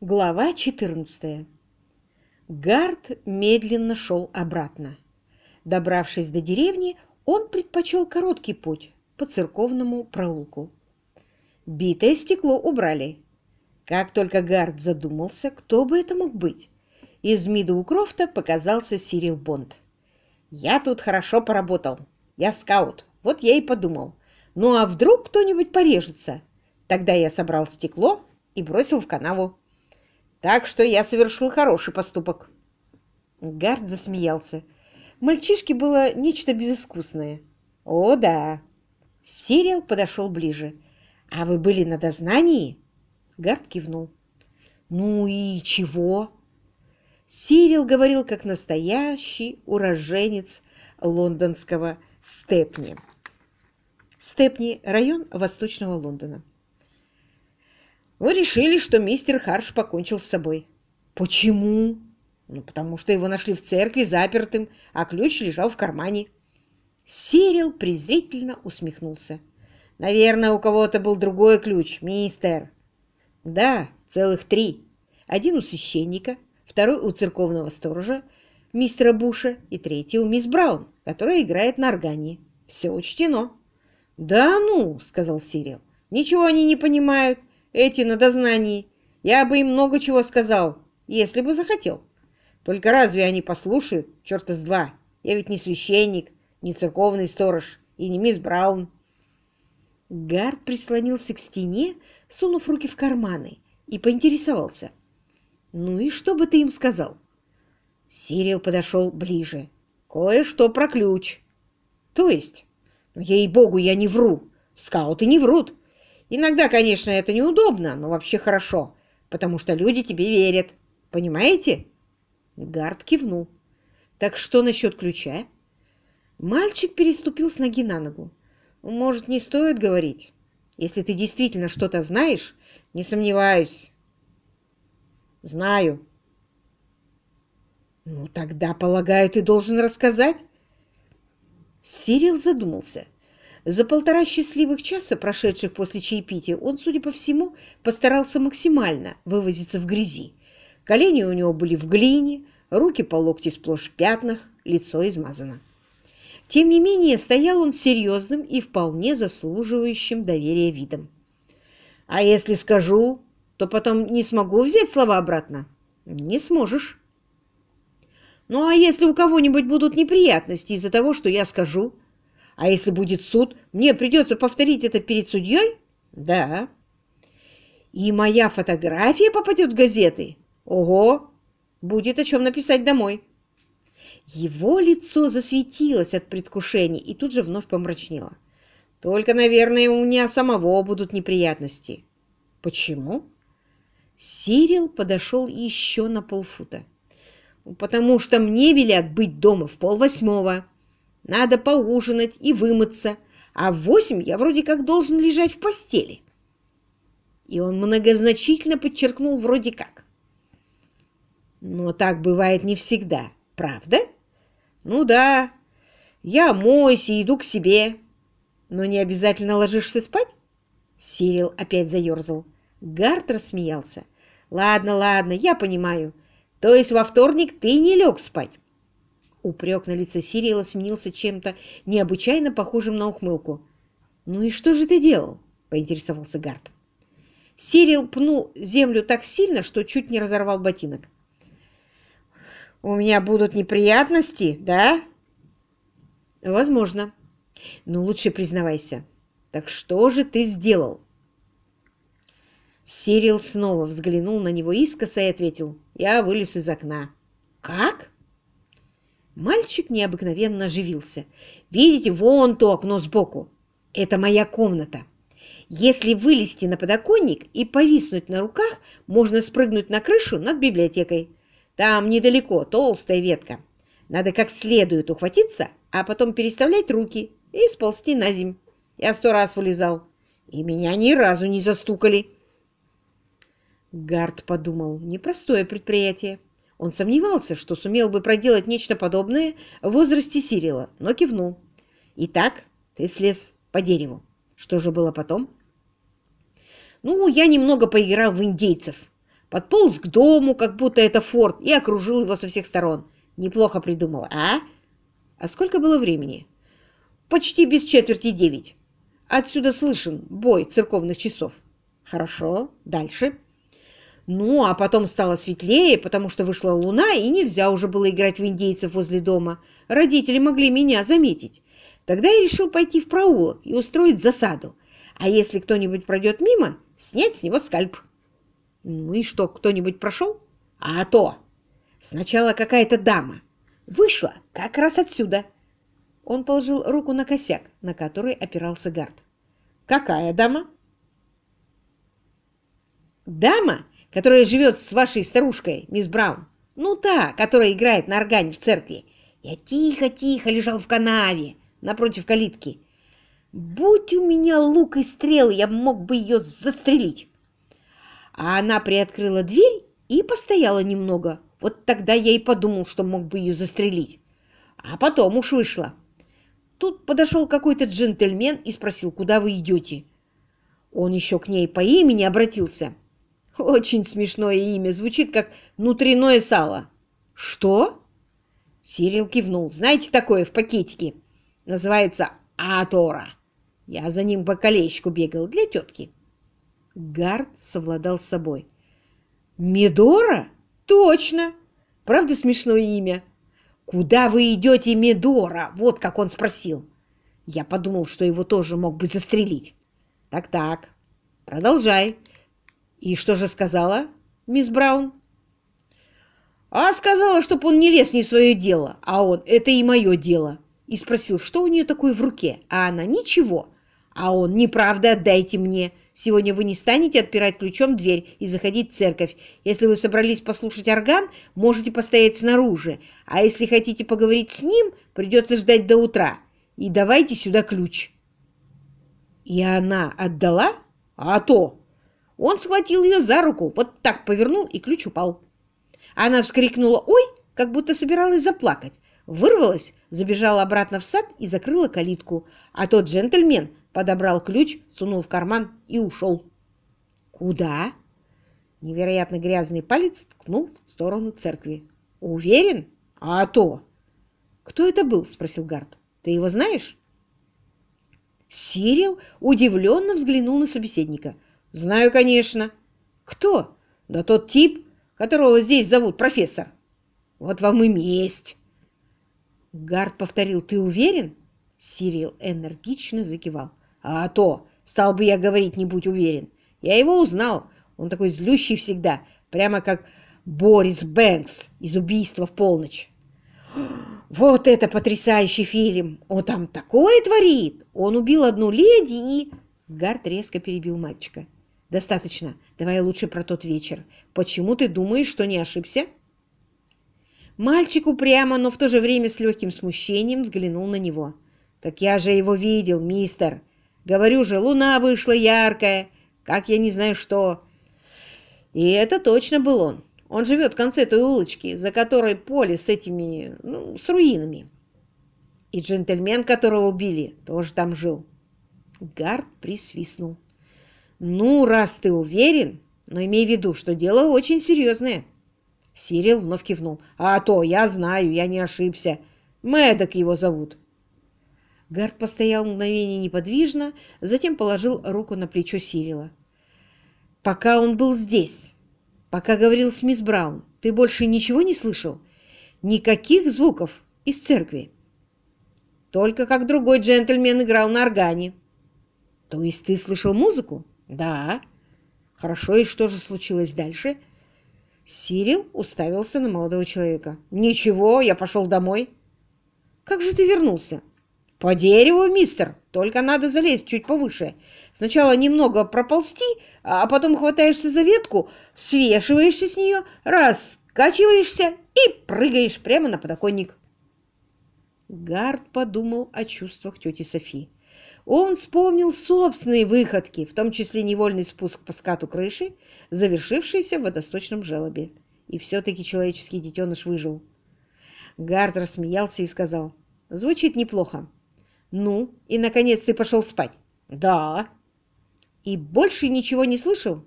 Глава 14. Гард медленно шел обратно. Добравшись до деревни, он предпочел короткий путь по церковному проулку. Битое стекло убрали. Как только Гард задумался, кто бы это мог быть, из Мидоукрофта показался Сирил Бонд. «Я тут хорошо поработал. Я скаут. Вот я и подумал. Ну а вдруг кто-нибудь порежется? Тогда я собрал стекло и бросил в канаву. Так что я совершил хороший поступок. Гард засмеялся. Мальчишке было нечто безыскусное. О, да. Сириал подошел ближе. А вы были на дознании? Гард кивнул. Ну и чего? Сирил говорил как настоящий уроженец лондонского Степни. Степни – район Восточного Лондона. Вы решили, что мистер Харш покончил с собой. Почему? Ну, потому что его нашли в церкви запертым, а ключ лежал в кармане. Сирил презрительно усмехнулся. Наверное, у кого-то был другой ключ, мистер. Да, целых три. Один у священника, второй у церковного сторожа, мистера Буша, и третий у мисс Браун, которая играет на органе. Все учтено. «Да ну», — сказал Сирил, — «ничего они не понимают эти на дознании. Я бы им много чего сказал, если бы захотел. Только разве они послушают? Черта с два. Я ведь не священник, не церковный сторож и не мисс Браун. Гард прислонился к стене, сунув руки в карманы, и поинтересовался. «Ну и что бы ты им сказал?» Сирил подошел ближе. «Кое-что про ключ». «То есть?» «Ну, ей-богу, я не вру. Скауты не врут. Иногда, конечно, это неудобно, но вообще хорошо, потому что люди тебе верят. Понимаете?» Гард кивнул. «Так что насчет ключа?» Мальчик переступил с ноги на ногу. «Может, не стоит говорить? Если ты действительно что-то знаешь, не сомневаюсь». «Знаю». «Ну, тогда, полагаю, ты должен рассказать?» Сирил задумался. За полтора счастливых часа, прошедших после чаепития, он, судя по всему, постарался максимально вывозиться в грязи. Колени у него были в глине, руки по локти сплошь в пятнах, лицо измазано. Тем не менее, стоял он серьезным и вполне заслуживающим доверия видом. «А если скажу, то потом не смогу взять слова обратно?» «Не сможешь». «Ну а если у кого-нибудь будут неприятности из-за того, что я скажу?» А если будет суд, мне придется повторить это перед судьей? Да. И моя фотография попадет в газеты? Ого! Будет о чем написать домой. Его лицо засветилось от предвкушения и тут же вновь помрачнело. Только, наверное, у меня самого будут неприятности. Почему? Сирил подошел еще на полфута. Потому что мне велят быть дома в полвосьмого. Надо поужинать и вымыться, а в восемь я вроде как должен лежать в постели. И он многозначительно подчеркнул «вроде как». Но так бывает не всегда, правда? Ну да, я мойся и иду к себе. Но не обязательно ложишься спать? Сирил опять заерзал. Гарт рассмеялся. Ладно, ладно, я понимаю. То есть во вторник ты не лег спать? Упрек на лице Сириэла сменился чем-то необычайно похожим на ухмылку. «Ну и что же ты делал?» — поинтересовался Гард. Сирил пнул землю так сильно, что чуть не разорвал ботинок. «У меня будут неприятности, да?» «Возможно. Но лучше признавайся. Так что же ты сделал?» Сирил снова взглянул на него искоса и ответил. «Я вылез из окна». «Как?» Мальчик необыкновенно оживился. «Видите, вон то окно сбоку. Это моя комната. Если вылезти на подоконник и повиснуть на руках, можно спрыгнуть на крышу над библиотекой. Там недалеко толстая ветка. Надо как следует ухватиться, а потом переставлять руки и сползти на земь. Я сто раз вылезал, и меня ни разу не застукали». Гард подумал, непростое предприятие. Он сомневался, что сумел бы проделать нечто подобное в возрасте Сирила, но кивнул. «Итак, ты слез по дереву. Что же было потом?» «Ну, я немного поиграл в индейцев. подполз к дому, как будто это форт, и окружил его со всех сторон. Неплохо придумал, а? А сколько было времени? Почти без четверти девять. Отсюда слышен бой церковных часов. Хорошо, дальше. Ну, а потом стало светлее, потому что вышла луна, и нельзя уже было играть в индейцев возле дома. Родители могли меня заметить. Тогда я решил пойти в проулок и устроить засаду. А если кто-нибудь пройдет мимо, снять с него скальп. Ну и что, кто-нибудь прошел? А то! Сначала какая-то дама. Вышла как раз отсюда. Он положил руку на косяк, на который опирался Гард. Какая дама? Дама, которая живет с вашей старушкой, мисс Браун. Ну, та, которая играет на органе в церкви. Я тихо-тихо лежал в канаве напротив калитки. Будь у меня лук и стрелы, я мог бы ее застрелить. А она приоткрыла дверь и постояла немного. Вот тогда я и подумал, что мог бы ее застрелить. А потом уж вышла. Тут подошел какой-то джентльмен и спросил, куда вы идете. Он еще к ней по имени обратился. Очень смешное имя, звучит как «внутреннее сало». «Что?» Сирил кивнул. «Знаете такое в пакетике? Называется Атора. Я за ним по колечку бегал для тетки». Гард совладал с собой. «Медора? Точно! Правда смешное имя?» «Куда вы идете, Медора?» Вот как он спросил. Я подумал, что его тоже мог бы застрелить. «Так-так, продолжай. «И что же сказала, мисс Браун?» «А сказала, чтоб он не лез не в свое дело, а он «это и мое дело». И спросил, что у нее такое в руке, а она «ничего». А он «неправда, отдайте мне. Сегодня вы не станете отпирать ключом дверь и заходить в церковь. Если вы собрались послушать орган, можете постоять снаружи, а если хотите поговорить с ним, придется ждать до утра. И давайте сюда ключ». И она отдала? А то! Он схватил ее за руку, вот так повернул, и ключ упал. Она вскрикнула «Ой!», как будто собиралась заплакать. Вырвалась, забежала обратно в сад и закрыла калитку. А тот джентльмен подобрал ключ, сунул в карман и ушел. «Куда?» Невероятно грязный палец ткнул в сторону церкви. «Уверен? А то!» «Кто это был?» — спросил Гард. «Ты его знаешь?» Сирил удивленно взглянул на собеседника. Знаю, конечно. Кто? Да тот тип, которого здесь зовут профессор. Вот вам и месть. Гард повторил, ты уверен? Сирил энергично закивал. А то, стал бы я говорить, не будь уверен. Я его узнал. Он такой злющий всегда, прямо как Борис Бэнкс из «Убийства в полночь». Вот это потрясающий фильм! Он там такое творит! Он убил одну леди и... Гард резко перебил мальчика. Достаточно. Давай лучше про тот вечер. Почему ты думаешь, что не ошибся? Мальчик упрямо, но в то же время с легким смущением взглянул на него. Так я же его видел, мистер. Говорю же, луна вышла яркая, как я не знаю что. И это точно был он. Он живет в конце той улочки, за которой поле с этими, ну, с руинами. И джентльмен, которого убили, тоже там жил. Гард присвистнул. «Ну, раз ты уверен, но имей в виду, что дело очень серьезное». Сирил вновь кивнул. «А то, я знаю, я не ошибся. Мэддок его зовут». Гард постоял мгновение неподвижно, затем положил руку на плечо Сирила. «Пока он был здесь, пока говорил с мисс Браун, ты больше ничего не слышал? Никаких звуков из церкви?» «Только как другой джентльмен играл на органе». «То есть ты слышал музыку?» Да. Хорошо, и что же случилось дальше? Сирил уставился на молодого человека. Ничего, я пошел домой. Как же ты вернулся? По дереву, мистер. Только надо залезть чуть повыше. Сначала немного проползти, а потом хватаешься за ветку, свешиваешься с нее, раскачиваешься и прыгаешь прямо на подоконник. Гард подумал о чувствах тети Софи. Он вспомнил собственные выходки, в том числе невольный спуск по скату крыши, завершившийся в водосточном желобе. И все-таки человеческий детеныш выжил. Гард рассмеялся и сказал, «Звучит неплохо. Ну, и, наконец, ты пошел спать?» «Да». «И больше ничего не слышал?»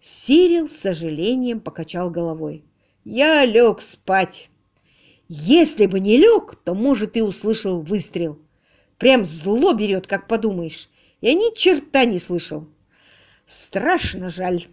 Сирил с сожалением покачал головой. «Я лег спать. Если бы не лег, то, может, и услышал выстрел. Прям зло берет, как подумаешь. Я ни черта не слышал. Страшно жаль».